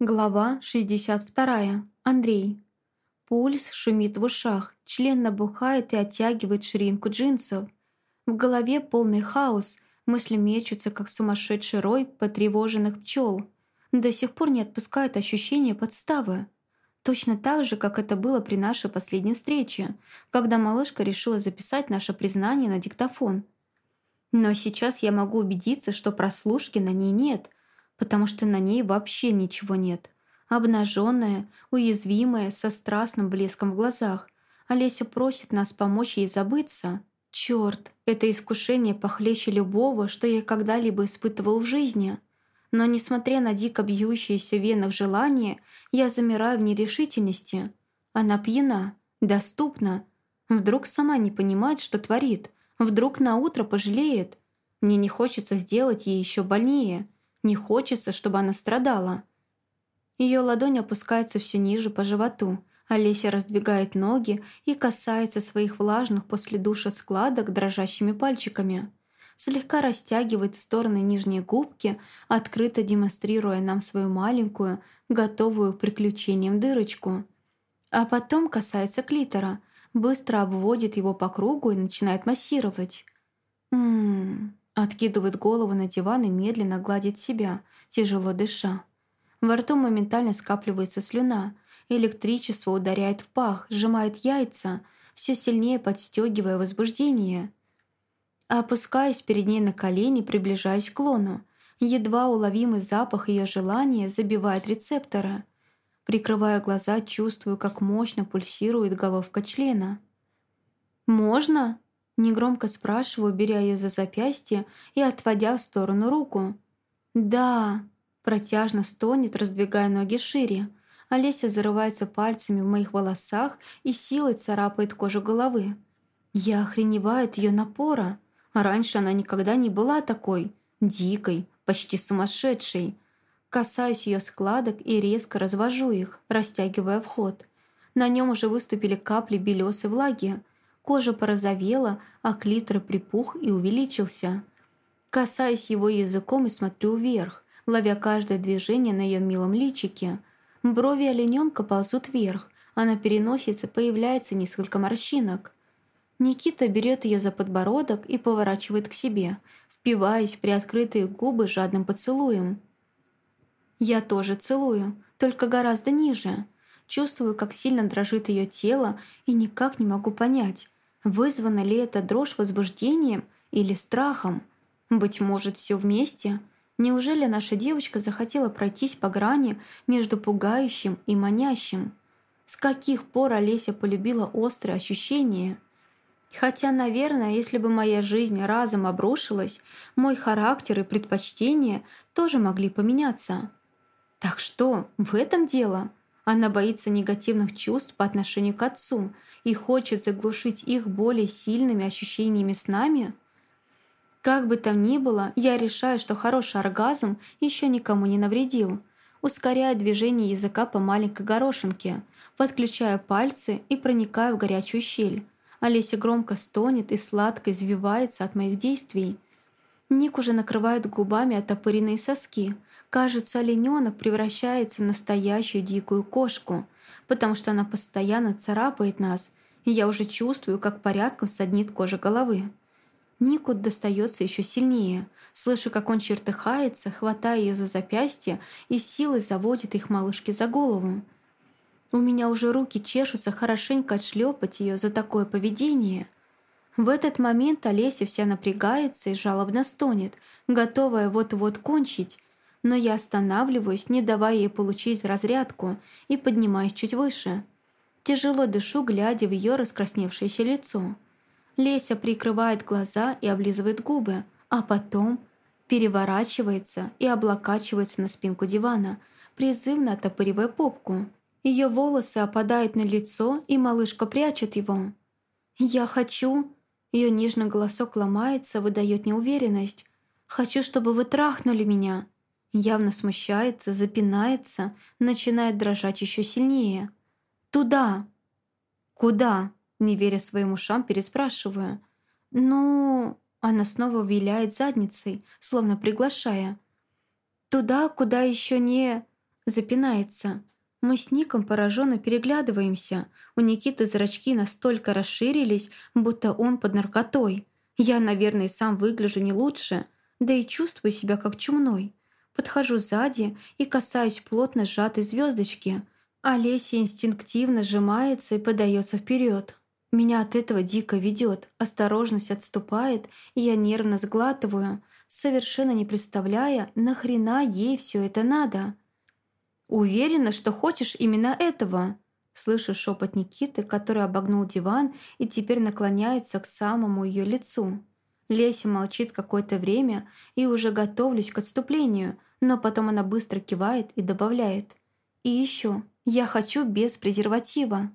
Глава 62. Андрей. Пульс шумит в ушах, член набухает и оттягивает ширинку джинсов. В голове полный хаос, мысли мечутся, как сумасшедший рой потревоженных пчел. До сих пор не отпускает ощущение подставы. Точно так же, как это было при нашей последней встрече, когда малышка решила записать наше признание на диктофон. Но сейчас я могу убедиться, что прослушки на ней нет – потому что на ней вообще ничего нет. Обнаженная, уязвимая, со страстным блеском в глазах. Олеся просит нас помочь ей забыться. Черт, это искушение похлеще любого, что я когда-либо испытывал в жизни. Но несмотря на дико бьющиеся в венах желания, я замираю в нерешительности. Она пьяна, доступна. Вдруг сама не понимает, что творит. Вдруг на утро пожалеет. Мне не хочется сделать ей еще больнее. Не хочется, чтобы она страдала. Ее ладонь опускается все ниже по животу. Олеся раздвигает ноги и касается своих влажных после душа складок дрожащими пальчиками. Слегка растягивает в стороны нижние губки, открыто демонстрируя нам свою маленькую, готовую к приключениям дырочку. А потом касается клитора, быстро обводит его по кругу и начинает массировать. Ммм, Откидывает голову на диван и медленно гладит себя, тяжело дыша. Во рту моментально скапливается слюна. Электричество ударяет в пах, сжимает яйца, все сильнее подстегивая возбуждение. Опускаюсь перед ней на колени, приближаясь к лону. Едва уловимый запах ее желания забивает рецепторы. Прикрывая глаза, чувствую, как мощно пульсирует головка члена. «Можно?» Негромко спрашиваю, беря ее за запястье и отводя в сторону руку. «Да!» Протяжно стонет, раздвигая ноги шире. Олеся зарывается пальцами в моих волосах и силой царапает кожу головы. Я охреневаю от ее напора. Раньше она никогда не была такой. Дикой, почти сумасшедшей. Касаюсь ее складок и резко развожу их, растягивая вход. На нем уже выступили капли белесой влаги. Кожа порозовела, а клитор припух и увеличился. Касаюсь его языком и смотрю вверх, ловя каждое движение на ее милом личике. Брови олененка ползут вверх, а на переносице появляется несколько морщинок. Никита берет ее за подбородок и поворачивает к себе, впиваясь в приоткрытые губы жадным поцелуем. Я тоже целую, только гораздо ниже. Чувствую, как сильно дрожит ее тело и никак не могу понять, Вызвана ли это дрожь возбуждением или страхом? Быть может, все вместе? Неужели наша девочка захотела пройтись по грани между пугающим и манящим? С каких пор Олеся полюбила острые ощущения? Хотя, наверное, если бы моя жизнь разом обрушилась, мой характер и предпочтения тоже могли поменяться. Так что, в этом дело? Она боится негативных чувств по отношению к отцу и хочет заглушить их более сильными ощущениями с нами? Как бы там ни было, я решаю, что хороший оргазм еще никому не навредил. Ускоряю движение языка по маленькой горошинке, подключаю пальцы и проникаю в горячую щель. Олеся громко стонет и сладко извивается от моих действий. Ник уже накрывает губами оттопыренные соски – Кажется, олененок превращается в настоящую дикую кошку, потому что она постоянно царапает нас, и я уже чувствую, как порядком саднит кожа головы. Нику достается еще сильнее. Слышу, как он чертыхается, хватая ее за запястье и силой заводит их малышки за голову. У меня уже руки чешутся хорошенько отшлепать ее за такое поведение. В этот момент Олеся вся напрягается и жалобно стонет, готовая вот-вот кончить, но я останавливаюсь, не давая ей получить разрядку, и поднимаюсь чуть выше. Тяжело дышу, глядя в ее раскрасневшееся лицо. Леся прикрывает глаза и облизывает губы, а потом переворачивается и облокачивается на спинку дивана, призывно отопыривая попку. Ее волосы опадают на лицо, и малышка прячет его. «Я хочу...» Ее нежный голосок ломается, выдает неуверенность. «Хочу, чтобы вы трахнули меня!» Явно смущается, запинается, начинает дрожать еще сильнее. «Туда!» «Куда?» Не веря своим ушам, переспрашиваю. «Ну...» Она снова виляет задницей, словно приглашая. «Туда, куда еще не...» запинается. Мы с Ником пораженно переглядываемся. У Никиты зрачки настолько расширились, будто он под наркотой. Я, наверное, сам выгляжу не лучше, да и чувствую себя как чумной. Подхожу сзади и касаюсь плотно сжатой звездочки. Олеся инстинктивно сжимается и подается вперед. Меня от этого дико ведет, осторожность отступает, и я нервно сглатываю, совершенно не представляя, нахрена ей все это надо. «Уверена, что хочешь именно этого?» Слышу шепот Никиты, который обогнул диван и теперь наклоняется к самому ее лицу. Леся молчит какое-то время и уже готовлюсь к отступлению, но потом она быстро кивает и добавляет. «И еще, я хочу без презерватива».